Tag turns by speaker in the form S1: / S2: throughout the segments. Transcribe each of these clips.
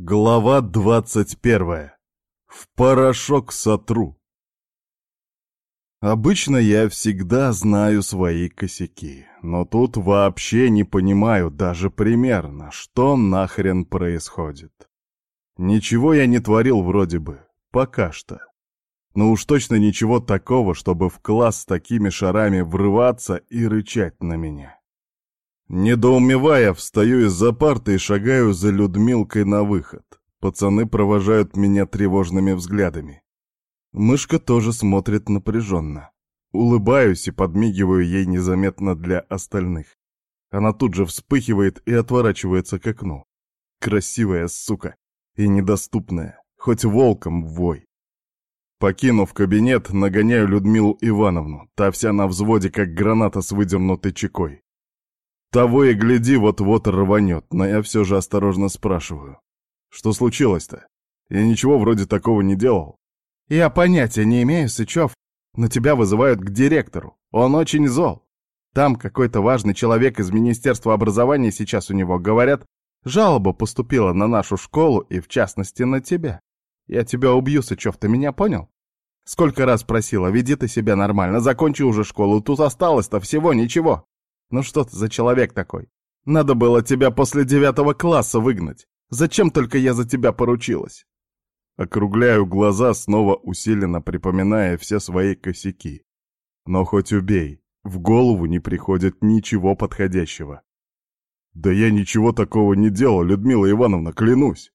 S1: Глава двадцать первая. В порошок сотру. Обычно я всегда знаю свои косяки, но тут вообще не понимаю даже примерно, что нахрен происходит. Ничего я не творил вроде бы, пока что. Но уж точно ничего такого, чтобы в класс с такими шарами врываться и рычать на меня. Недоумевая, встаю из-за парты и шагаю за Людмилкой на выход. Пацаны провожают меня тревожными взглядами. Мышка тоже смотрит напряженно. Улыбаюсь и подмигиваю ей незаметно для остальных. Она тут же вспыхивает и отворачивается к окну. Красивая сука и недоступная, хоть волком вой. Покинув кабинет, нагоняю Людмилу Ивановну, та вся на взводе, как граната с выдернутой чекой. Того и гляди, вот-вот рванет, но я все же осторожно спрашиваю. Что случилось-то? Я ничего вроде такого не делал. Я понятия не имею, Сычев, но тебя вызывают к директору. Он очень зол. Там какой-то важный человек из Министерства образования сейчас у него, говорят, жалоба поступила на нашу школу и, в частности, на тебя. Я тебя убью, Сычев, ты меня понял? Сколько раз просила, веди ты себя нормально, закончи уже школу, тут осталось-то всего ничего. Ну что ты за человек такой? Надо было тебя после девятого класса выгнать. Зачем только я за тебя поручилась?» Округляю глаза, снова усиленно припоминая все свои косяки. Но хоть убей, в голову не приходит ничего подходящего. «Да я ничего такого не делал, Людмила Ивановна, клянусь.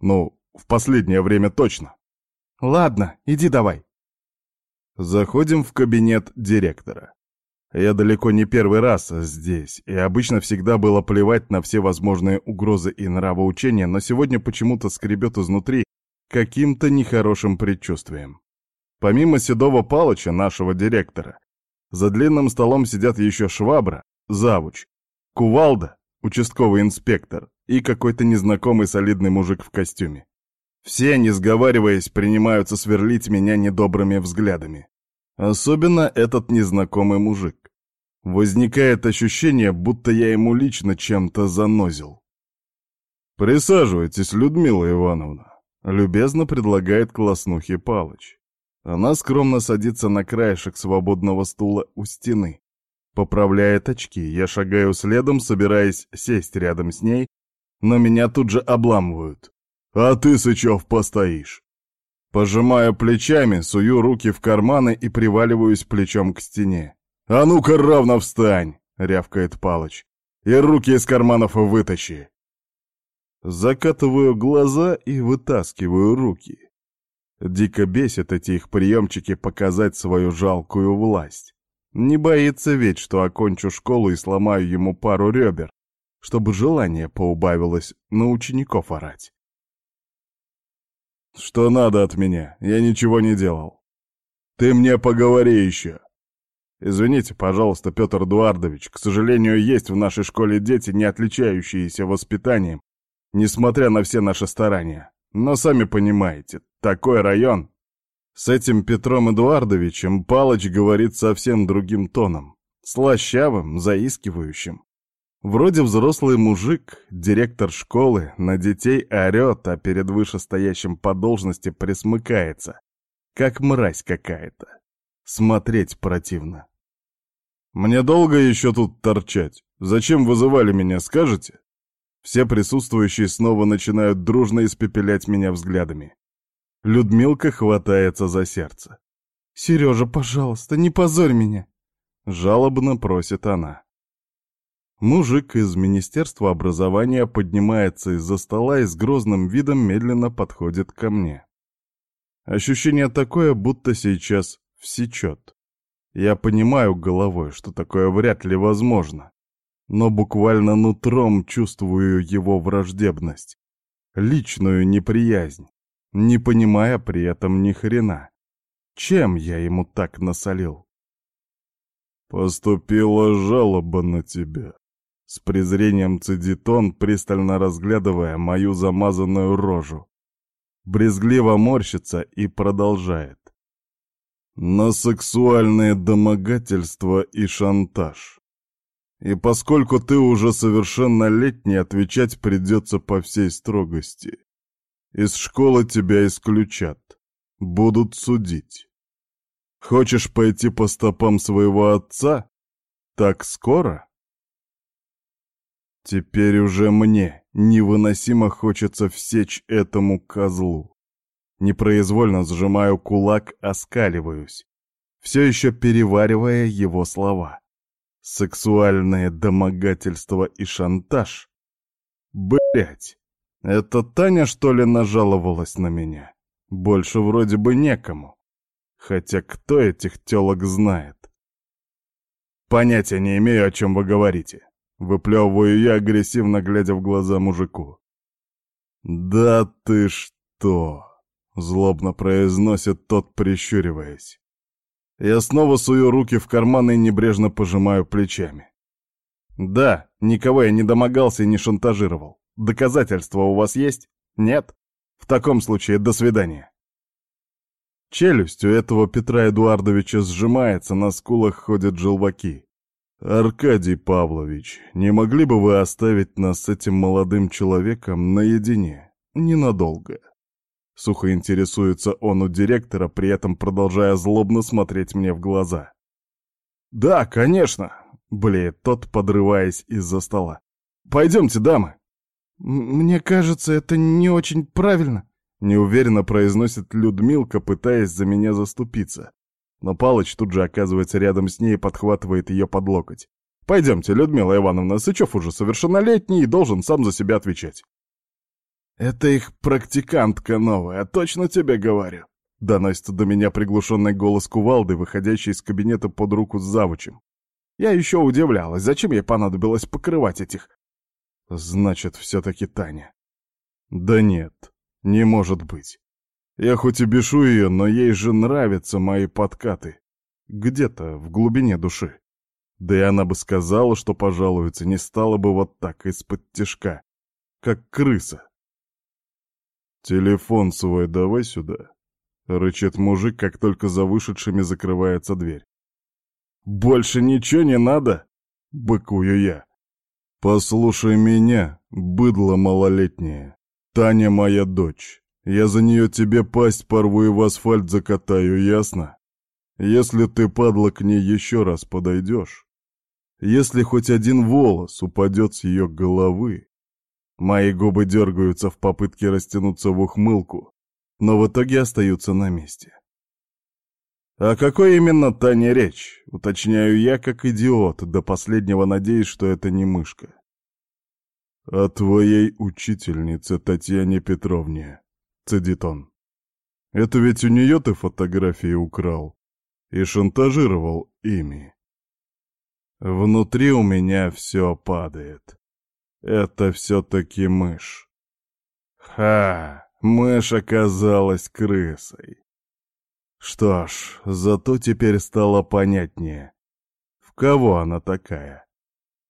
S1: Ну, в последнее время точно». «Ладно, иди давай». Заходим в кабинет директора. Я далеко не первый раз здесь, и обычно всегда было плевать на все возможные угрозы и нравоучения, но сегодня почему-то скребет изнутри каким-то нехорошим предчувствием. Помимо Седова Палыча, нашего директора, за длинным столом сидят еще Швабра, завуч, Кувалда, участковый инспектор и какой-то незнакомый солидный мужик в костюме. Все, не сговариваясь, принимаются сверлить меня недобрыми взглядами. Особенно этот незнакомый мужик. Возникает ощущение, будто я ему лично чем-то занозил. «Присаживайтесь, Людмила Ивановна», — любезно предлагает класснухи Палыч. Она скромно садится на краешек свободного стула у стены. Поправляет очки, я шагаю следом, собираясь сесть рядом с ней, но меня тут же обламывают. «А ты, Сычев, постоишь!» Пожимаю плечами, сую руки в карманы и приваливаюсь плечом к стене. «А ну-ка равно встань!» — рявкает Палыч. «И руки из карманов вытащи!» Закатываю глаза и вытаскиваю руки. Дико бесит эти их приемчики показать свою жалкую власть. Не боится ведь, что окончу школу и сломаю ему пару ребер, чтобы желание поубавилось на учеников орать. «Что надо от меня? Я ничего не делал. Ты мне поговори еще!» Извините, пожалуйста, Петр Эдуардович, к сожалению, есть в нашей школе дети, не отличающиеся воспитанием, несмотря на все наши старания. Но сами понимаете, такой район... С этим Петром Эдуардовичем Палыч говорит совсем другим тоном, слащавым, заискивающим. Вроде взрослый мужик, директор школы, на детей орет, а перед вышестоящим по должности присмыкается, как мразь какая-то. Смотреть противно. Мне долго еще тут торчать? Зачем вызывали меня, скажете? Все присутствующие снова начинают дружно испепелять меня взглядами. Людмилка хватается за сердце. «Сережа, пожалуйста, не позорь меня!» Жалобно просит она. Мужик из Министерства образования поднимается из-за стола и с грозным видом медленно подходит ко мне. Ощущение такое, будто сейчас всечет. Я понимаю головой, что такое вряд ли возможно, но буквально нутром чувствую его враждебность, личную неприязнь, не понимая при этом ни хрена. Чем я ему так насолил? «Поступила жалоба на тебя», — с презрением цедит он, пристально разглядывая мою замазанную рожу. Брезгливо морщится и продолжает на сексуальные домогательства и шантаж. И поскольку ты уже совершеннолетний, отвечать придется по всей строгости. Из школы тебя исключат. Будут судить. Хочешь пойти по стопам своего отца? Так скоро? Теперь уже мне невыносимо хочется всечь этому козлу. Непроизвольно сжимаю кулак, оскаливаюсь, все еще переваривая его слова. Сексуальное домогательство и шантаж. Блять, это Таня, что ли, нажаловалась на меня? Больше вроде бы некому. Хотя кто этих телок знает? Понятия не имею, о чем вы говорите. Выплевываю я, агрессивно глядя в глаза мужику. «Да ты что!» — злобно произносит тот, прищуриваясь. Я снова сую руки в карманы и небрежно пожимаю плечами. «Да, никого я не домогался и не шантажировал. Доказательства у вас есть? Нет? В таком случае до свидания». Челюсть у этого Петра Эдуардовича сжимается, на скулах ходят желваки. «Аркадий Павлович, не могли бы вы оставить нас с этим молодым человеком наедине? Ненадолго?» Сухо интересуется он у директора, при этом продолжая злобно смотреть мне в глаза. «Да, конечно!» — блеет тот, подрываясь из-за стола. «Пойдемте, дамы!» «Мне кажется, это не очень правильно», — неуверенно произносит Людмилка, пытаясь за меня заступиться. Но Палыч тут же оказывается рядом с ней и подхватывает ее под локоть. «Пойдемте, Людмила Ивановна, Сычев уже совершеннолетний и должен сам за себя отвечать». «Это их практикантка новая, точно тебе говорю», — доносится до меня приглушенный голос кувалды, выходящий из кабинета под руку с завучем. Я еще удивлялась, зачем ей понадобилось покрывать этих... Значит, все-таки Таня. Да нет, не может быть. Я хоть и бешу ее, но ей же нравятся мои подкаты. Где-то в глубине души. Да и она бы сказала, что пожалуется, не стала бы вот так из-под тяжка, как крыса. «Телефон свой давай сюда», — рычит мужик, как только за вышедшими закрывается дверь. «Больше ничего не надо?» — быкую я. «Послушай меня, быдло малолетнее. Таня моя дочь. Я за нее тебе пасть порву и в асфальт закатаю, ясно? Если ты, падла, к ней еще раз подойдешь, если хоть один волос упадет с ее головы, Мои губы дергаются в попытке растянуться в ухмылку, но в итоге остаются на месте. «О какой именно Тане речь?» — уточняю я, как идиот, до последнего надеюсь, что это не мышка. «О твоей учительнице Татьяне Петровне», — цедит он. «Это ведь у нее ты фотографии украл и шантажировал ими». Внутри у меня все падает. Это все-таки мышь. Ха, мышь оказалась крысой. Что ж, зато теперь стало понятнее, в кого она такая.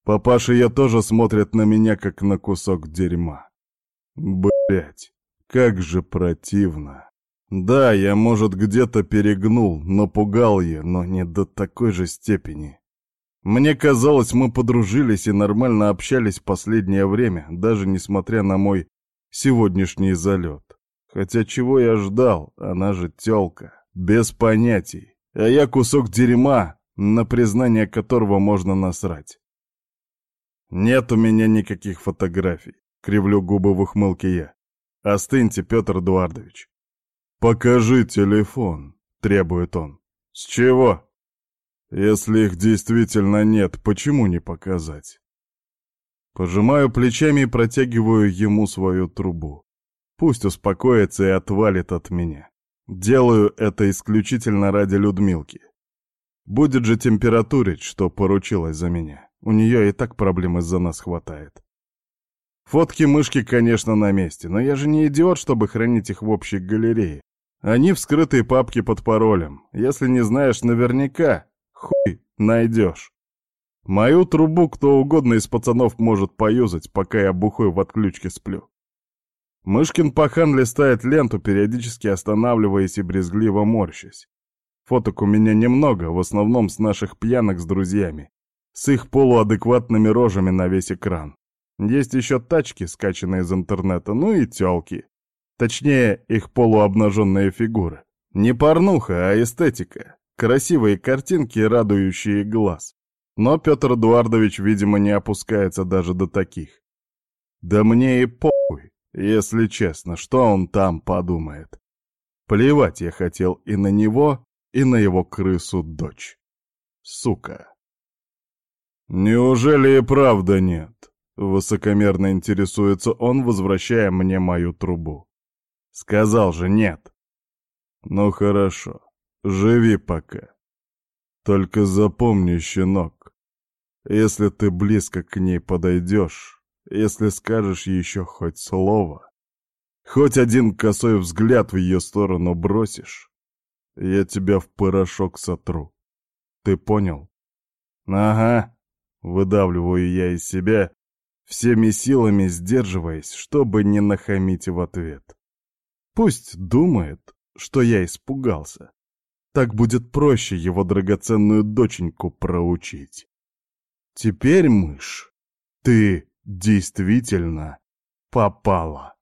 S1: Папаша ее тоже смотрит на меня, как на кусок дерьма. Блять, как же противно. Да, я, может, где-то перегнул, напугал ее, но не до такой же степени. Мне казалось, мы подружились и нормально общались последнее время, даже несмотря на мой сегодняшний залет. Хотя чего я ждал, она же тёлка, без понятий. А я кусок дерьма, на признание которого можно насрать. Нет у меня никаких фотографий, кривлю губы в ухмылке я. Остыньте, Петр Эдуардович. Покажи телефон, требует он. С чего? Если их действительно нет, почему не показать? Пожимаю плечами и протягиваю ему свою трубу. Пусть успокоится и отвалит от меня. Делаю это исключительно ради Людмилки. Будет же температурить, что поручилась за меня. У нее и так проблем из-за нас хватает. Фотки мышки, конечно, на месте, но я же не идиот, чтобы хранить их в общей галерее. Они в скрытой папке под паролем. Если не знаешь наверняка, Хуй найдешь. Мою трубу кто угодно из пацанов может поюзать, пока я бухой в отключке сплю. Мышкин пахан листает ленту, периодически останавливаясь и брезгливо морщась. Фоток у меня немного, в основном с наших пьянок с друзьями, с их полуадекватными рожами на весь экран. Есть еще тачки, скачанные из интернета, ну и тёлки. Точнее, их полуобнаженные фигуры. Не порнуха, а эстетика. Красивые картинки, радующие глаз. Но Петр Эдуардович, видимо, не опускается даже до таких. Да мне и похуй, если честно, что он там подумает. Плевать я хотел и на него, и на его крысу-дочь. Сука. Неужели и правда нет? Высокомерно интересуется он, возвращая мне мою трубу. Сказал же нет. Ну хорошо, живи пока. Только запомни, щенок, если ты близко к ней подойдешь, если скажешь еще хоть слово, хоть один косой взгляд в ее сторону бросишь, я тебя в порошок сотру. Ты понял? Ага, выдавливаю я из себя, всеми силами сдерживаясь, чтобы не нахамить в ответ. Пусть думает, что я испугался. Так будет проще его драгоценную доченьку проучить. Теперь, мышь, ты действительно попала.